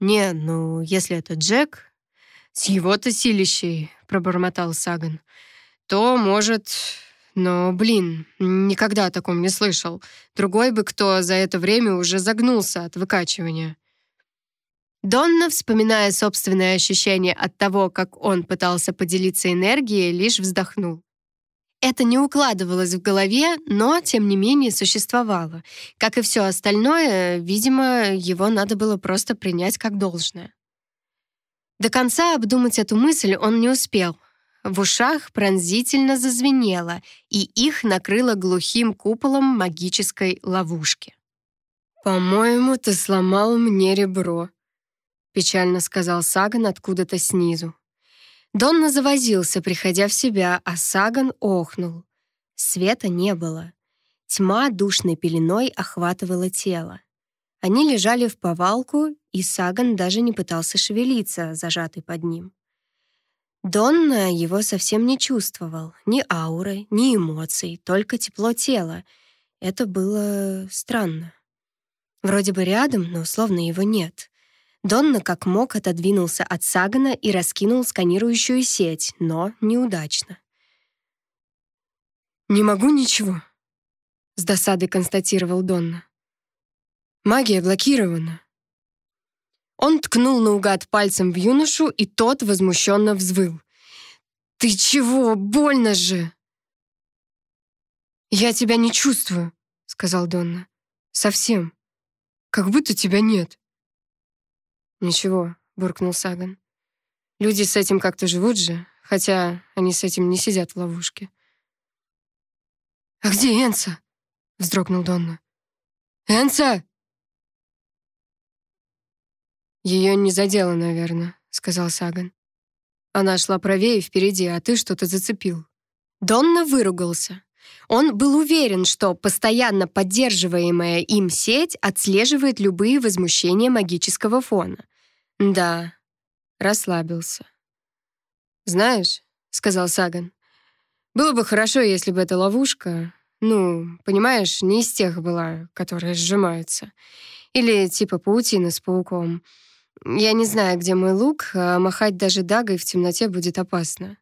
S1: «Не, ну, если это Джек, «С его-то силищей», — пробормотал Саган. «То, может... Но, блин, никогда о таком не слышал. Другой бы кто за это время уже загнулся от выкачивания». Донна, вспоминая собственные ощущения от того, как он пытался поделиться энергией, лишь вздохнул. Это не укладывалось в голове, но, тем не менее, существовало. Как и все остальное, видимо, его надо было просто принять как должное. До конца обдумать эту мысль он не успел. В ушах пронзительно зазвенело, и их накрыло глухим куполом магической ловушки. «По-моему, ты сломал мне ребро», — печально сказал Саган откуда-то снизу. Донна завозился, приходя в себя, а Саган охнул. Света не было. Тьма душной пеленой охватывала тело. Они лежали в повалку, и Саган даже не пытался шевелиться, зажатый под ним. Донна его совсем не чувствовал. Ни ауры, ни эмоций, только тепло тела. Это было странно. Вроде бы рядом, но условно его нет. Донна как мог отодвинулся от Сагана и раскинул сканирующую сеть, но неудачно. «Не могу ничего», — с досадой констатировал Донна. Магия блокирована. Он ткнул наугад пальцем в юношу, и тот возмущенно взвыл. «Ты чего? Больно же!» «Я тебя не чувствую», — сказал Донна. «Совсем. Как будто тебя нет». «Ничего», — буркнул Саган.
S2: Люди с этим как-то живут же, хотя они с этим не сидят в ловушке. «А где Энса?» — вздрогнул Донна. «Энса!» «Ее не задело, наверное», — сказал Саган. «Она шла правее впереди, а ты что-то зацепил».
S1: Донна выругался. Он был уверен, что постоянно поддерживаемая им сеть отслеживает любые возмущения магического фона. Да, расслабился.
S2: «Знаешь», — сказал Саган, «было бы хорошо, если бы эта ловушка, ну, понимаешь, не из тех была, которые сжимаются. Или типа паутина с пауком. Я не знаю, где мой лук, а махать даже дагой в темноте будет опасно».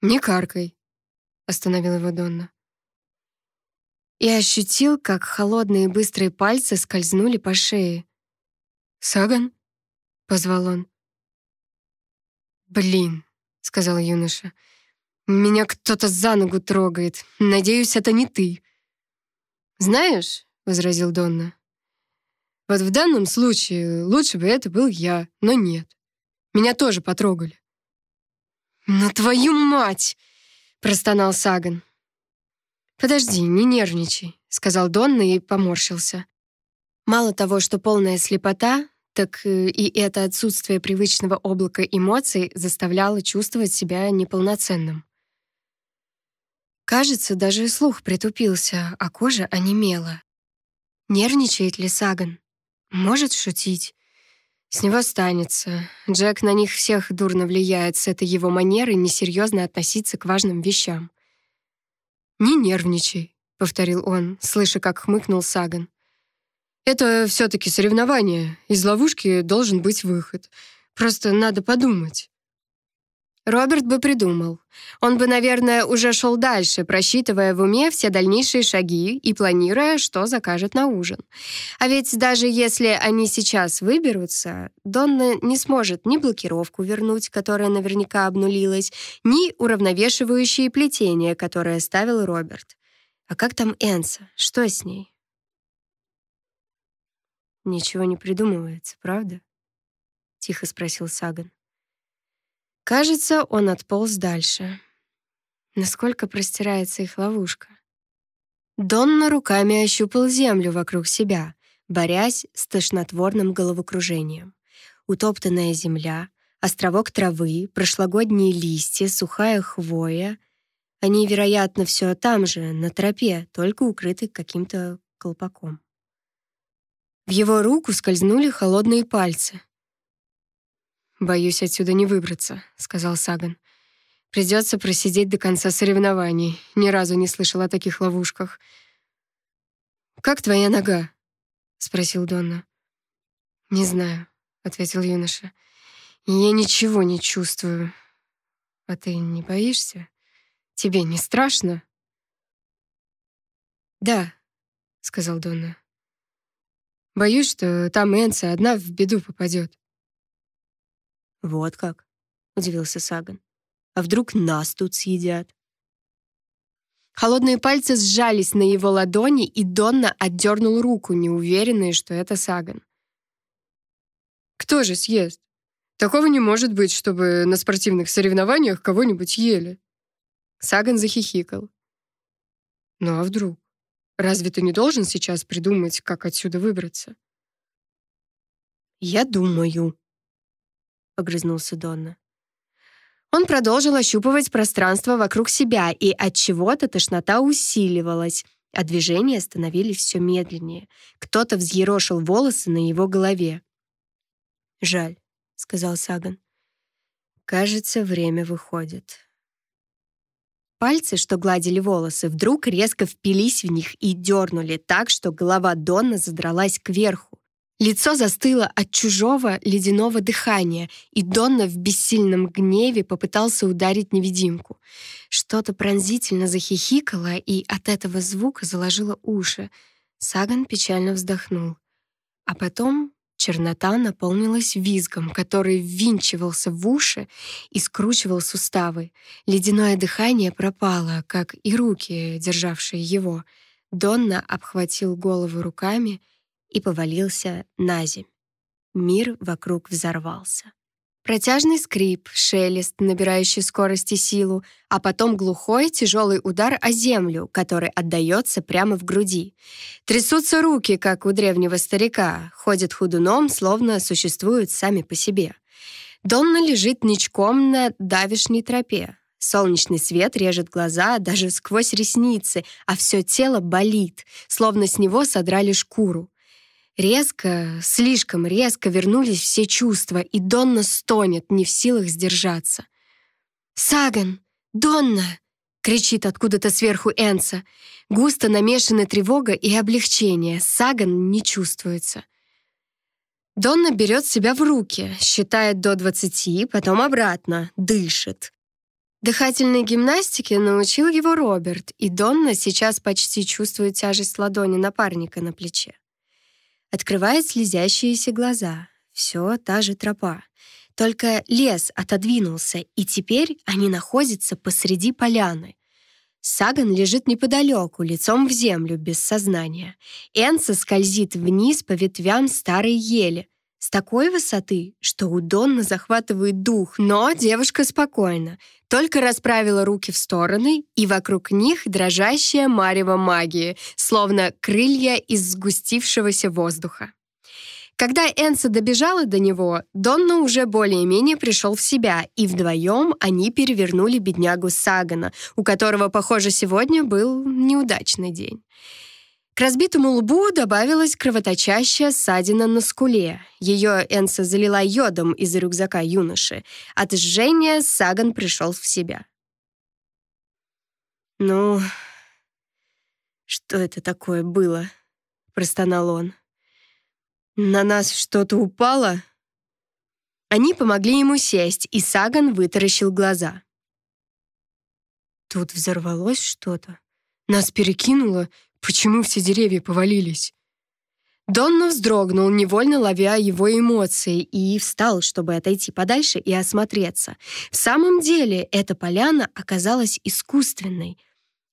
S2: «Не каркай», — остановил его Донна. И ощутил, как холодные быстрые пальцы скользнули по шее. «Саган?» — позвал он. «Блин», — сказал юноша, — «меня кто-то за ногу трогает. Надеюсь, это не ты». «Знаешь», — возразил Донна, — «вот в данном случае лучше бы это был я, но нет. Меня тоже потрогали». «На твою мать!» — простонал Саган. «Подожди, не нервничай», — сказал Донна и поморщился. Мало того, что полная слепота, так э, и это отсутствие привычного облака эмоций заставляло чувствовать себя неполноценным. Кажется, даже слух притупился, а кожа онемела. Нервничает ли Саган? Может шутить. С него станется. Джек на них всех дурно влияет с этой его манеры несерьезно относиться к важным вещам. «Не нервничай», — повторил он, слыша, как хмыкнул Саган. Это все-таки соревнование. Из ловушки должен быть выход. Просто надо подумать. Роберт бы придумал. Он бы, наверное, уже шел дальше, просчитывая в уме все дальнейшие шаги и планируя, что закажет на ужин. А ведь даже если они сейчас выберутся, Донна не сможет ни блокировку вернуть, которая наверняка обнулилась, ни уравновешивающие плетения, которые ставил Роберт. А как там Энса? Что с ней? «Ничего не придумывается, правда?» — тихо спросил Саган. Кажется, он отполз дальше. Насколько простирается их ловушка? Донна руками ощупал землю вокруг себя, борясь с тошнотворным головокружением. Утоптанная земля, островок травы, прошлогодние листья, сухая хвоя. Они, вероятно, все там же, на тропе, только укрыты каким-то колпаком. В его руку скользнули холодные пальцы. «Боюсь отсюда не выбраться», — сказал Саган. «Придется просидеть до конца соревнований. Ни разу не слышал о таких ловушках». «Как твоя нога?» — спросил Донна. «Не знаю», — ответил юноша. «Я ничего не чувствую. А ты не боишься? Тебе не страшно?» «Да», — сказал Донна. Боюсь, что там Энса одна в беду попадет.
S1: «Вот как?» — удивился Саган. «А вдруг нас тут съедят?» Холодные пальцы сжались на его ладони, и Донна отдернул руку, неуверенный, что это Саган.
S2: «Кто же съест? Такого не может быть, чтобы на спортивных соревнованиях кого-нибудь ели». Саган захихикал. «Ну а вдруг?» Разве ты не должен сейчас придумать, как отсюда выбраться?
S1: Я думаю, огрызнулся Донна. Он продолжил ощупывать пространство вокруг себя, и от чего-то тошнота усиливалась, а движения становились все медленнее. Кто-то взъерошил волосы на его голове. «Жаль», — сказал Саган. «Кажется, время выходит». Пальцы, что гладили волосы, вдруг резко впились в них и дернули так, что голова Донна задралась кверху. Лицо застыло от чужого ледяного дыхания, и Донна в бессильном гневе попытался ударить невидимку. Что-то пронзительно захихикало, и от этого звука заложило уши. Саган печально вздохнул. А потом Чернота наполнилась визгом, который ввинчивался в уши и скручивал суставы. Ледяное дыхание пропало, как и руки, державшие его. Донна обхватил голову руками и повалился на земь. Мир вокруг взорвался. Протяжный скрип, шелест, набирающий скорость и силу, а потом глухой, тяжелый удар о землю, который отдается прямо в груди. Трясутся руки, как у древнего старика, ходят худуном, словно существуют сами по себе. Донна лежит ничком на давишней тропе. Солнечный свет режет глаза даже сквозь ресницы, а все тело болит, словно с него содрали шкуру. Резко, слишком резко вернулись все чувства, и Донна стонет, не в силах сдержаться. «Саган! Донна!» — кричит откуда-то сверху Энса. Густо намешаны тревога и облегчение. Саган не чувствуется. Донна берет себя в руки, считает до двадцати, потом обратно, дышит. Дыхательной гимнастике научил его Роберт, и Донна сейчас почти чувствует тяжесть ладони напарника на плече. Открывает слезящиеся глаза. Все та же тропа. Только лес отодвинулся, и теперь они находятся посреди поляны. Саган лежит неподалеку, лицом в землю, без сознания. Энса скользит вниз по ветвям старой ели, с такой высоты, что у Донны захватывает дух, но девушка спокойна, только расправила руки в стороны, и вокруг них дрожащая марево магии, словно крылья из сгустившегося воздуха. Когда Энса добежала до него, Донна уже более-менее пришел в себя, и вдвоем они перевернули беднягу Сагана, у которого, похоже, сегодня был неудачный день. К разбитому лбу добавилась кровоточащая ссадина на скуле. Ее Энса залила йодом из рюкзака юноши. От жжения Саган пришел в себя. «Ну, что это такое было?» — простонал он. «На нас что-то упало?» Они помогли ему сесть, и Саган вытаращил глаза. «Тут взорвалось что-то. Нас перекинуло, Почему все деревья повалились? Донна вздрогнул, невольно ловя его эмоции, и встал, чтобы отойти подальше и осмотреться. В самом деле, эта поляна оказалась искусственной.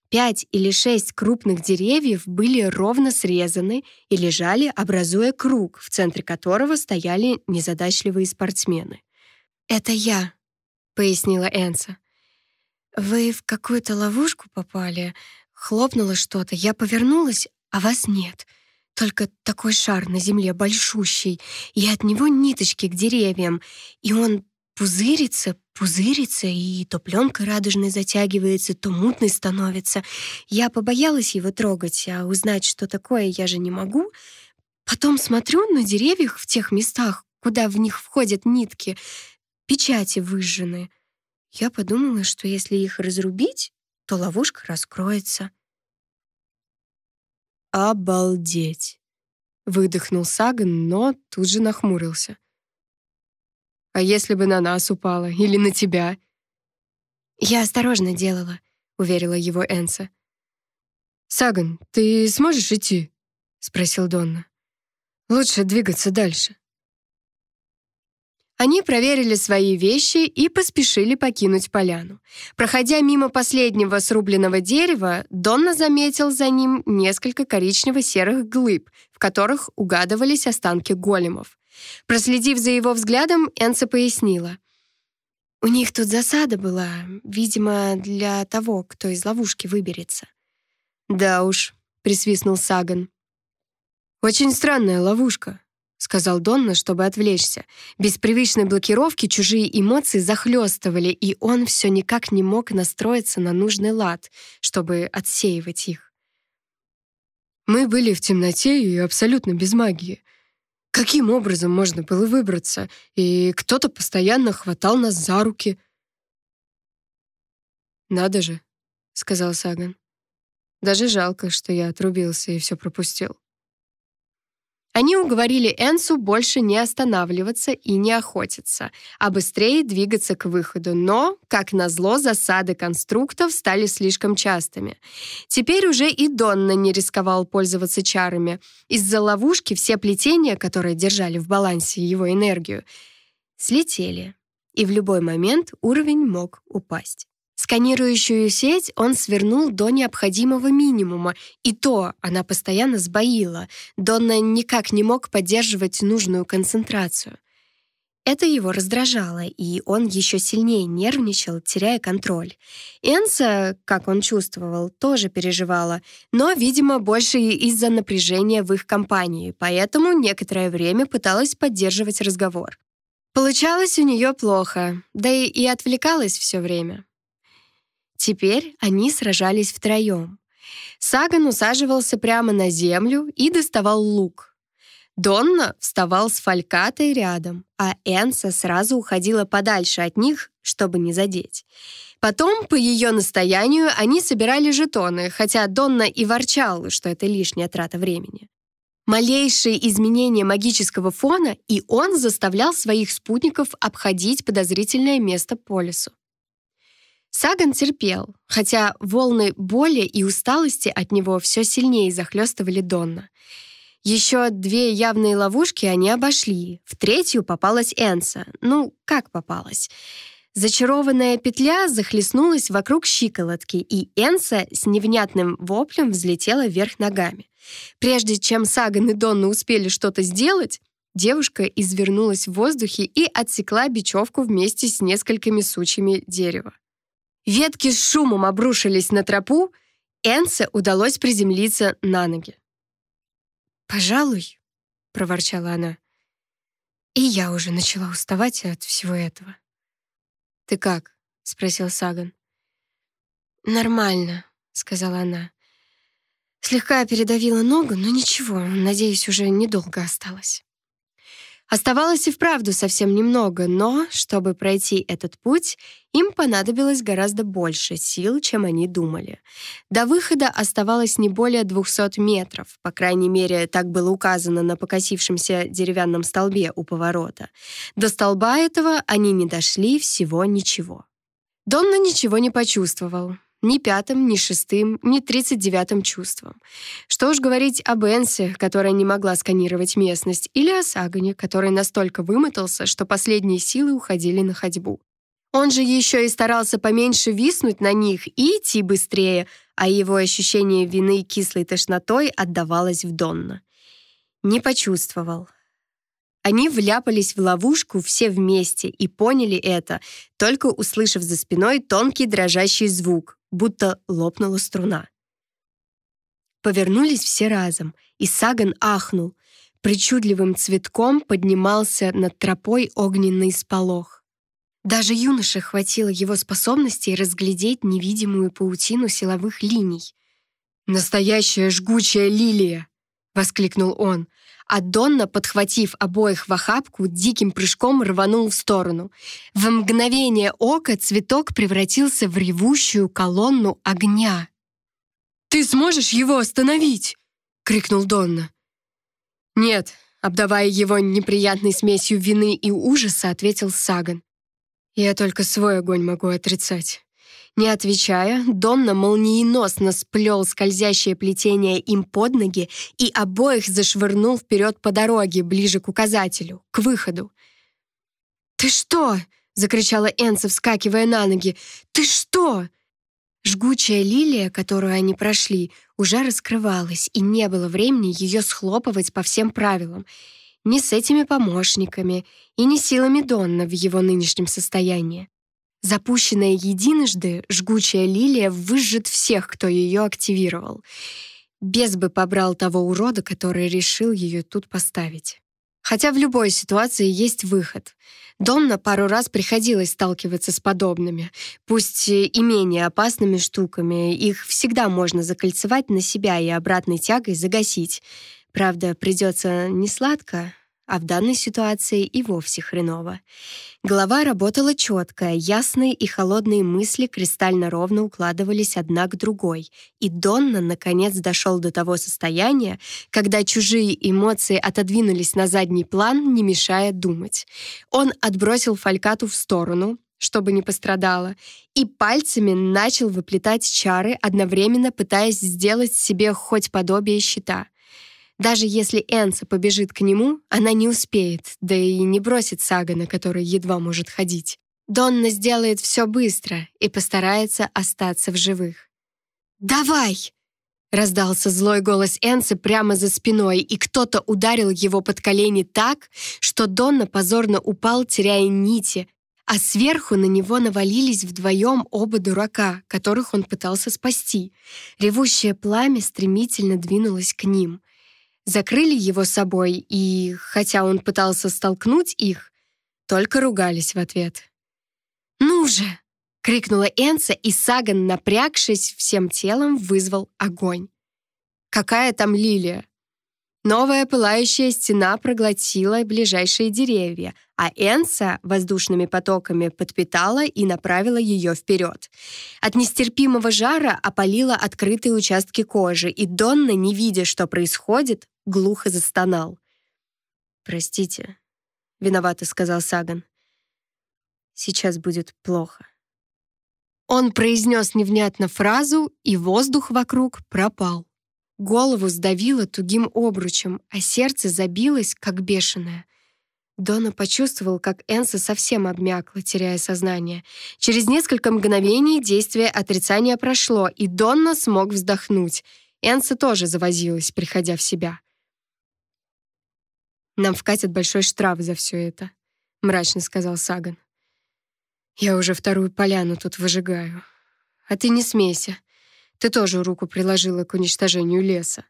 S1: Пять или шесть крупных деревьев были ровно срезаны и лежали, образуя круг, в центре которого стояли незадачливые спортсмены. «Это я», — пояснила Энса. «Вы в какую-то ловушку попали. Хлопнуло что-то, я повернулась, а вас нет. Только такой шар на земле большущий, и от него ниточки к деревьям, и он пузырится, пузырится, и то пленка радужной затягивается, то мутной становится. Я побоялась его трогать, а узнать, что такое, я же не могу. Потом смотрю на деревьях в тех местах, куда в них входят нитки, печати выжжены. Я подумала, что если их разрубить, то ловушка раскроется. «Обалдеть!» — выдохнул Саган, но тут же нахмурился. «А если бы на нас упала или на тебя?» «Я осторожно делала», — уверила его Энса. «Саган, ты сможешь идти?» — спросил Донна. «Лучше двигаться дальше». Они проверили свои вещи и поспешили покинуть поляну. Проходя мимо последнего срубленного дерева, Донна заметил за ним несколько коричнево-серых глыб, в которых угадывались останки големов. Проследив за его взглядом, Энса пояснила. «У них тут засада была, видимо, для того, кто из ловушки выберется». «Да уж», — присвистнул Саган. «Очень странная ловушка сказал Донна, чтобы отвлечься. Без привычной блокировки чужие эмоции захлестывали, и он все никак не мог настроиться на нужный лад, чтобы отсеивать их. Мы были в темноте и абсолютно без магии. Каким образом можно было выбраться? И кто-то постоянно хватал нас за руки. «Надо же», — сказал Саган. «Даже жалко, что я отрубился и все пропустил». Они уговорили Энсу больше не останавливаться и не охотиться, а быстрее двигаться к выходу, но, как назло, засады конструктов стали слишком частыми. Теперь уже и Донна не рисковал пользоваться чарами. Из-за ловушки все плетения, которые держали в балансе его энергию, слетели, и в любой момент уровень мог упасть. Сканирующую сеть он свернул до необходимого минимума, и то она постоянно сбоила. Донна никак не мог поддерживать нужную концентрацию. Это его раздражало, и он еще сильнее нервничал, теряя контроль. Энса, как он чувствовал, тоже переживала, но, видимо, больше из-за напряжения в их компании, поэтому некоторое время пыталась поддерживать разговор. Получалось у нее плохо, да и, и отвлекалась все время. Теперь они сражались втроем. Саган усаживался прямо на землю и доставал лук — Донна вставал с фалькатой рядом, а Энса сразу уходила подальше от них, чтобы не задеть. Потом, по ее настоянию, они собирали жетоны, хотя Донна и ворчал, что это лишняя трата времени. Малейшие изменения магического фона, и он заставлял своих спутников обходить подозрительное место по лесу. Саган терпел, хотя волны боли и усталости от него все сильнее захлестывали Донна. Еще две явные ловушки они обошли. В третью попалась Энса. Ну, как попалась? Зачарованная петля захлестнулась вокруг щиколотки, и Энса с невнятным воплем взлетела вверх ногами. Прежде чем Саган и Донна успели что-то сделать, девушка извернулась в воздухе и отсекла бечевку вместе с несколькими сучьями дерева. Ветки с шумом обрушились на тропу, Энсе удалось приземлиться на ноги.
S2: «Пожалуй», — проворчала она. И я уже начала уставать от всего этого.
S1: «Ты как?» — спросил Саган.
S2: «Нормально», — сказала она. Слегка передавила ногу, но ничего, надеюсь, уже недолго осталось.
S1: Оставалось и вправду совсем немного, но, чтобы пройти этот путь, им понадобилось гораздо больше сил, чем они думали. До выхода оставалось не более 200 метров, по крайней мере, так было указано на покосившемся деревянном столбе у поворота. До столба этого они не дошли всего ничего. Донна ничего не почувствовал ни пятым, ни шестым, ни тридцать девятым чувством. Что уж говорить об Энсе, которая не могла сканировать местность, или о Сагане, который настолько вымотался, что последние силы уходили на ходьбу. Он же еще и старался поменьше виснуть на них и идти быстрее, а его ощущение вины кислой тошнотой отдавалось в Донна. Не почувствовал. Они вляпались в ловушку все вместе и поняли это, только услышав за спиной тонкий дрожащий звук, будто лопнула струна. Повернулись все разом, и Саган ахнул. Причудливым цветком поднимался над тропой огненный сполох. Даже юноше хватило его способностей разглядеть невидимую паутину силовых линий. «Настоящая жгучая лилия!» — воскликнул он — а Донна, подхватив обоих в охапку, диким прыжком рванул в сторону. В мгновение ока цветок превратился в ревущую колонну огня. «Ты сможешь его остановить?» — крикнул Донна. «Нет», — обдавая его неприятной смесью вины и ужаса, ответил Саган. «Я только свой огонь могу отрицать. Не отвечая, Донна молниеносно сплел скользящее плетение им под ноги и обоих зашвырнул вперед по дороге, ближе к указателю, к выходу. «Ты что?» — закричала Энса, вскакивая на ноги. «Ты что?» Жгучая лилия, которую они прошли, уже раскрывалась, и не было времени ее схлопывать по всем правилам. Ни с этими помощниками, и ни силами Донна в его нынешнем состоянии. Запущенная единожды, жгучая лилия выжжет всех, кто ее активировал. Без бы побрал того урода, который решил ее тут поставить. Хотя в любой ситуации есть выход. Донна пару раз приходилось сталкиваться с подобными, пусть и менее опасными штуками. Их всегда можно закольцевать на себя и обратной тягой загасить. Правда, придется не сладко, а в данной ситуации и вовсе хреново. Голова работала четко, ясные и холодные мысли кристально ровно укладывались одна к другой, и Донна наконец дошел до того состояния, когда чужие эмоции отодвинулись на задний план, не мешая думать. Он отбросил фалькату в сторону, чтобы не пострадала, и пальцами начал выплетать чары, одновременно пытаясь сделать себе хоть подобие щита — даже если Энса побежит к нему, она не успеет, да и не бросит Сагана, который едва может ходить. Донна сделает все быстро и постарается остаться в живых. «Давай!» — Раздался злой голос Энсы прямо за спиной, и кто-то ударил его под колени так, что Донна позорно упал, теряя нити, а сверху на него навалились вдвоем оба дурака, которых он пытался спасти. Ревущее пламя стремительно двинулось к ним. Закрыли его собой, и, хотя он пытался столкнуть их, только ругались в ответ. «Ну же!» — крикнула Энса, и Саган, напрягшись всем телом, вызвал огонь. «Какая там лилия?» Новая пылающая стена проглотила ближайшие деревья, а Энса воздушными потоками подпитала и направила ее вперед. От нестерпимого жара опалила открытые участки кожи, и Донна, не видя, что происходит, глухо застонал. «Простите», — виновато сказал Саган. «Сейчас будет плохо». Он произнес невнятно фразу, и воздух вокруг пропал. Голову сдавило тугим обручем, а сердце забилось, как бешеное. Дона почувствовал, как Энса совсем обмякла, теряя сознание. Через несколько мгновений действие отрицания прошло, и Донна смог вздохнуть. Энса тоже завозилась, приходя в себя. «Нам вкатят большой штраф за все это», — мрачно сказал Саган. «Я уже вторую поляну тут выжигаю. А ты не смейся. Ты тоже руку приложила к уничтожению леса».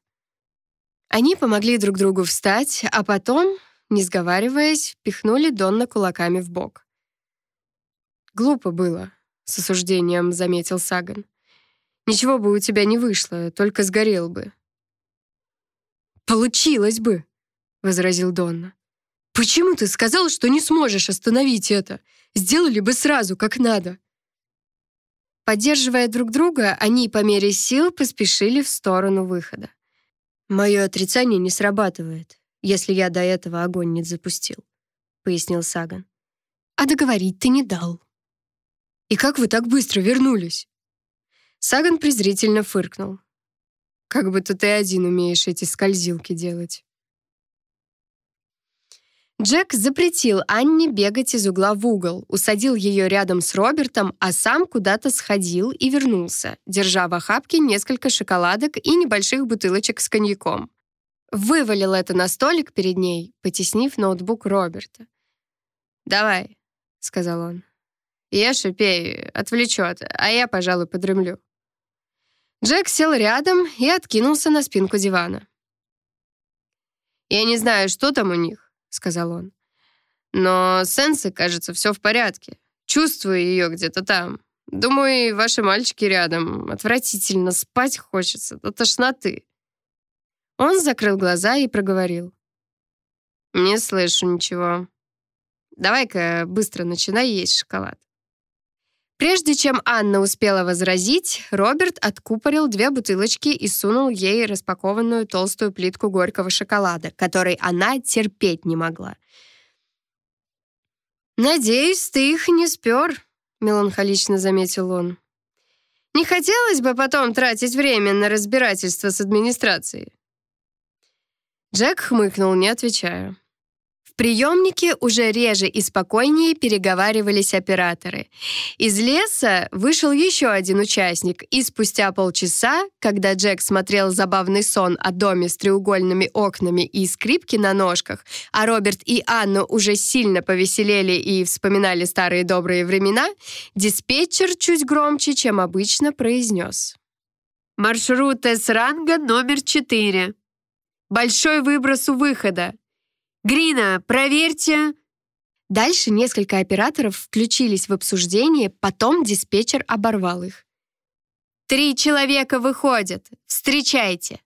S1: Они помогли друг другу встать, а потом, не сговариваясь, пихнули Донна кулаками в бок. «Глупо было», — с осуждением заметил Саган. «Ничего бы у тебя не вышло, только сгорел бы». «Получилось бы», — возразил Донна. «Почему ты сказал, что не сможешь остановить это? Сделали бы сразу, как надо». Поддерживая друг друга, они по мере сил поспешили в сторону выхода. «Мое отрицание не срабатывает, если я до этого огонь не запустил», — пояснил Саган. «А договорить ты не дал». «И как вы так быстро вернулись?» Саган презрительно фыркнул. «Как будто ты один умеешь эти скользилки делать». Джек запретил Анне бегать из угла в угол, усадил ее рядом с Робертом, а сам куда-то сходил и вернулся, держа в охапке несколько шоколадок и небольших бутылочек с коньяком. Вывалил это на столик перед ней, потеснив ноутбук Роберта. «Давай», — сказал он. «Ешь и пей, отвлечет, а я, пожалуй, подремлю». Джек сел рядом и откинулся на спинку дивана. «Я не знаю, что там у них, сказал он. «Но с кажется, все в порядке. Чувствую ее где-то там. Думаю, и ваши мальчики рядом. Отвратительно, спать хочется, до тошноты». Он закрыл глаза и проговорил. «Не слышу ничего. Давай-ка быстро начинай есть шоколад». Прежде чем Анна успела возразить, Роберт откупорил две бутылочки и сунул ей распакованную толстую плитку горького шоколада, который она терпеть не могла. «Надеюсь, ты их не спер», — меланхолично заметил он. «Не хотелось бы потом тратить время на разбирательство с администрацией». Джек хмыкнул, не отвечая. В приемнике уже реже и спокойнее переговаривались операторы. Из леса вышел еще один участник, и спустя полчаса, когда Джек смотрел забавный сон о доме с треугольными окнами и скрипки на ножках, а Роберт и Анна уже сильно повеселели и вспоминали старые добрые времена, диспетчер чуть громче, чем обычно, произнес. «Маршрут С-ранга номер 4. Большой выброс у выхода. Грина, проверьте!» Дальше несколько операторов включились в обсуждение, потом диспетчер оборвал их. «Три человека выходят. Встречайте!»